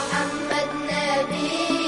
محمد نبي.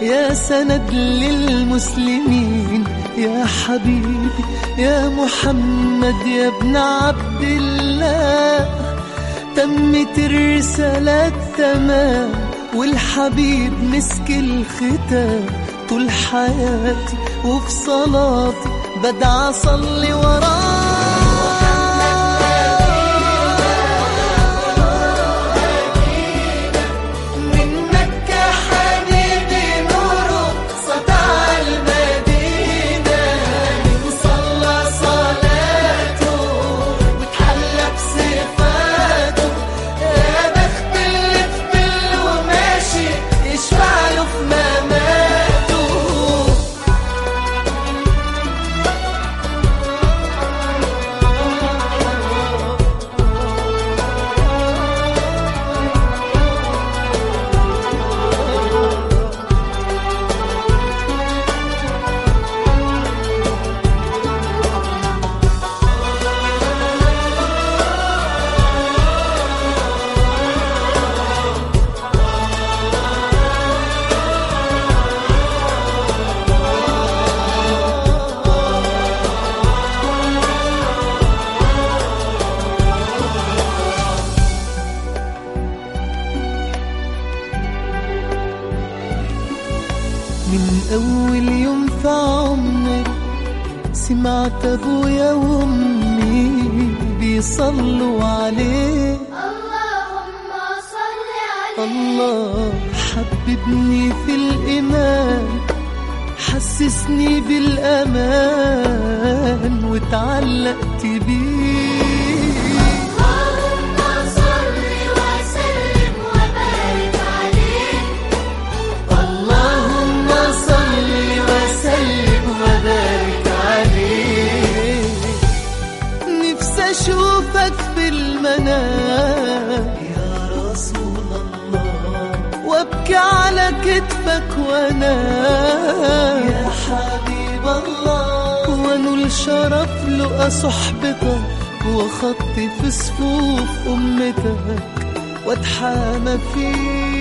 يا سند للمسلمين يا حبيبي يا محمد يا ابن عبد الله. تمت الرسالة تمام والحبيب مسك الختام. طول حياتي وفي صلاتي بدعى أصلي وراه أول يوم في عمري سمعت أبويا وأمي بيصلوا عليه. اللهم صل عليه. الله حببني في الإيمان حسسني بالأمان وتعلقت بيه. لك وأنا يا حبيب الله. ونل شرف لقى صحبتك وخطي في صفوف أمتك وأتحامى فيك.